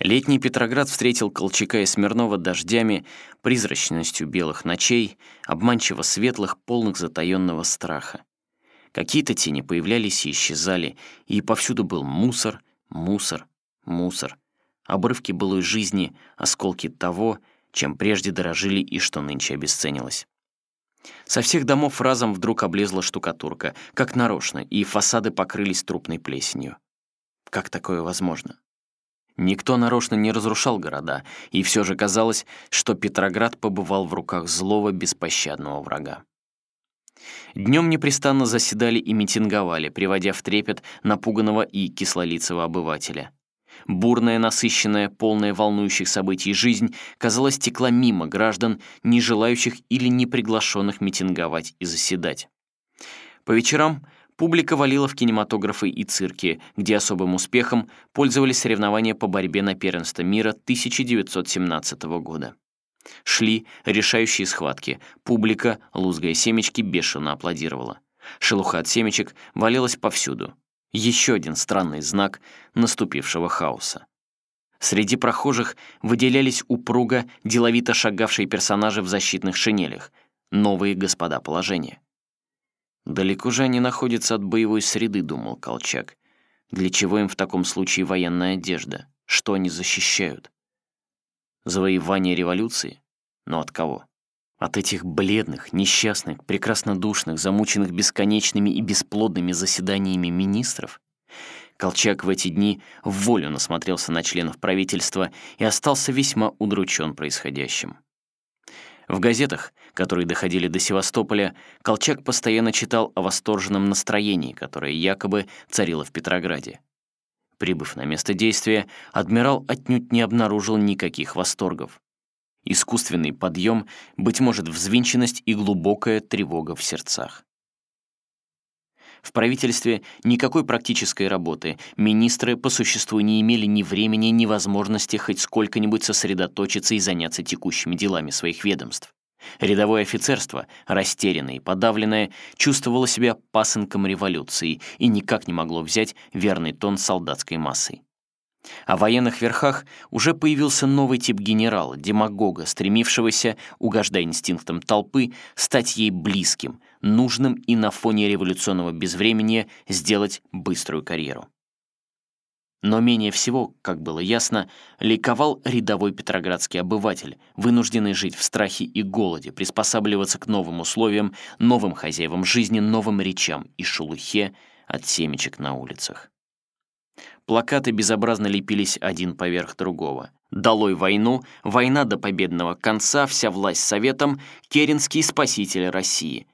Летний Петроград встретил Колчака и Смирнова дождями, призрачностью белых ночей, обманчиво светлых, полных затаённого страха. Какие-то тени появлялись и исчезали, и повсюду был мусор, мусор, мусор. Обрывки былой жизни, осколки того, чем прежде дорожили и что нынче обесценилось. Со всех домов разом вдруг облезла штукатурка, как нарочно, и фасады покрылись трупной плесенью. Как такое возможно? Никто нарочно не разрушал города, и все же казалось, что Петроград побывал в руках злого беспощадного врага. Днем непрестанно заседали и митинговали, приводя в трепет напуганного и кислолицего обывателя. Бурная, насыщенная, полная волнующих событий жизнь, казалось, текла мимо граждан, не желающих или не приглашенных митинговать и заседать. По вечерам публика валила в кинематографы и цирки, где особым успехом пользовались соревнования по борьбе на первенство мира 1917 года. Шли решающие схватки. Публика, лузгая семечки, бешено аплодировала. Шелуха от семечек валилась повсюду. Еще один странный знак наступившего хаоса. Среди прохожих выделялись упруго, деловито шагавшие персонажи в защитных шинелях, новые господа положения. «Далеко же они находятся от боевой среды», — думал Колчак. «Для чего им в таком случае военная одежда? Что они защищают?» Завоевание революции? Но от кого? От этих бледных, несчастных, прекраснодушных, замученных бесконечными и бесплодными заседаниями министров? Колчак в эти дни в волю насмотрелся на членов правительства и остался весьма удручен происходящим. В газетах, которые доходили до Севастополя, Колчак постоянно читал о восторженном настроении, которое якобы царило в Петрограде. Прибыв на место действия, адмирал отнюдь не обнаружил никаких восторгов искусственный подъем, быть может, взвинченность и глубокая тревога в сердцах. В правительстве никакой практической работы, министры по существу не имели ни времени, ни возможности хоть сколько-нибудь сосредоточиться и заняться текущими делами своих ведомств. Рядовое офицерство, растерянное и подавленное, чувствовало себя пасынком революции и никак не могло взять верный тон солдатской массой. А в военных верхах уже появился новый тип генерала, демагога, стремившегося, угождая инстинктам толпы, стать ей близким, нужным и на фоне революционного безвремения сделать быструю карьеру. Но менее всего, как было ясно, ликовал рядовой петроградский обыватель, вынужденный жить в страхе и голоде, приспосабливаться к новым условиям, новым хозяевам жизни, новым речам и шелухе от семечек на улицах. Плакаты безобразно лепились один поверх другого. «Долой войну», «Война до победного конца», «Вся власть советом», «Керенский спаситель России».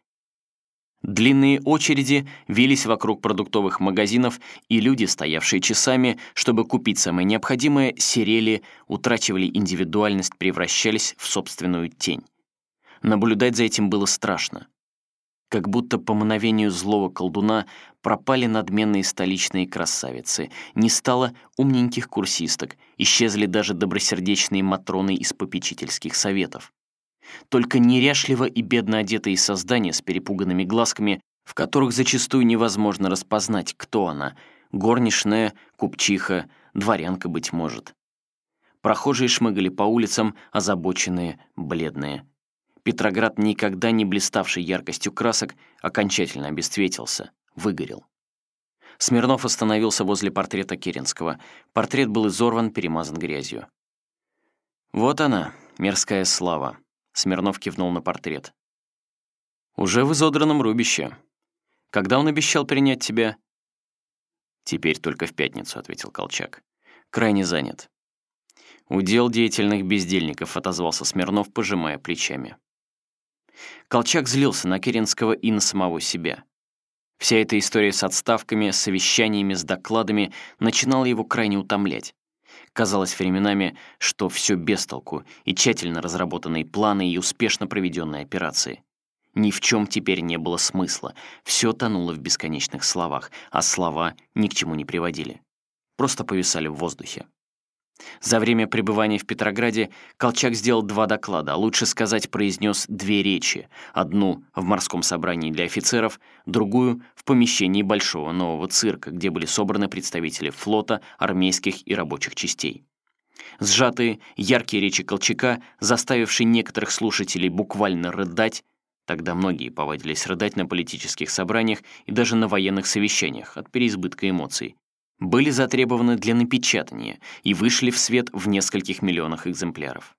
Длинные очереди вились вокруг продуктовых магазинов, и люди, стоявшие часами, чтобы купить самое необходимое, серели, утрачивали индивидуальность, превращались в собственную тень. Наблюдать за этим было страшно как будто по мановению злого колдуна пропали надменные столичные красавицы, не стало умненьких курсисток, исчезли даже добросердечные матроны из попечительских советов. Только неряшливо и бедно одетые создания с перепуганными глазками, в которых зачастую невозможно распознать, кто она — горничная, купчиха, дворянка, быть может. Прохожие шмыгали по улицам, озабоченные, бледные. Петроград, никогда не блиставший яркостью красок, окончательно обесцветился, выгорел. Смирнов остановился возле портрета Керенского. Портрет был изорван, перемазан грязью. «Вот она, мирская слава», — Смирнов кивнул на портрет. «Уже в изодранном рубище. Когда он обещал принять тебя?» «Теперь только в пятницу», — ответил Колчак. «Крайне занят». «Удел деятельных бездельников», — отозвался Смирнов, пожимая плечами. Колчак злился на Керенского и на самого себя. Вся эта история с отставками, совещаниями, с докладами начинала его крайне утомлять. Казалось временами, что все без толку, и тщательно разработанные планы, и успешно проведенные операции. Ни в чем теперь не было смысла, все тонуло в бесконечных словах, а слова ни к чему не приводили. Просто повисали в воздухе. За время пребывания в Петрограде Колчак сделал два доклада, а лучше сказать, произнес две речи. Одну в морском собрании для офицеров, другую в помещении Большого нового цирка, где были собраны представители флота, армейских и рабочих частей. Сжатые, яркие речи Колчака, заставившие некоторых слушателей буквально рыдать, тогда многие повадились рыдать на политических собраниях и даже на военных совещаниях от переизбытка эмоций, были затребованы для напечатания и вышли в свет в нескольких миллионах экземпляров.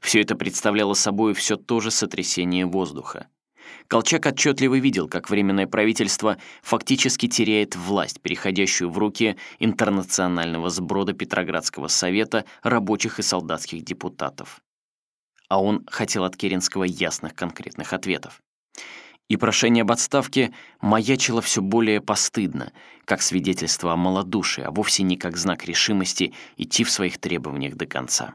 Все это представляло собой все то же сотрясение воздуха. Колчак отчетливо видел, как Временное правительство фактически теряет власть, переходящую в руки интернационального сброда Петроградского совета рабочих и солдатских депутатов. А он хотел от Керенского ясных конкретных ответов. И прошение об отставке маячило все более постыдно, как свидетельство о малодушии, а вовсе не как знак решимости идти в своих требованиях до конца.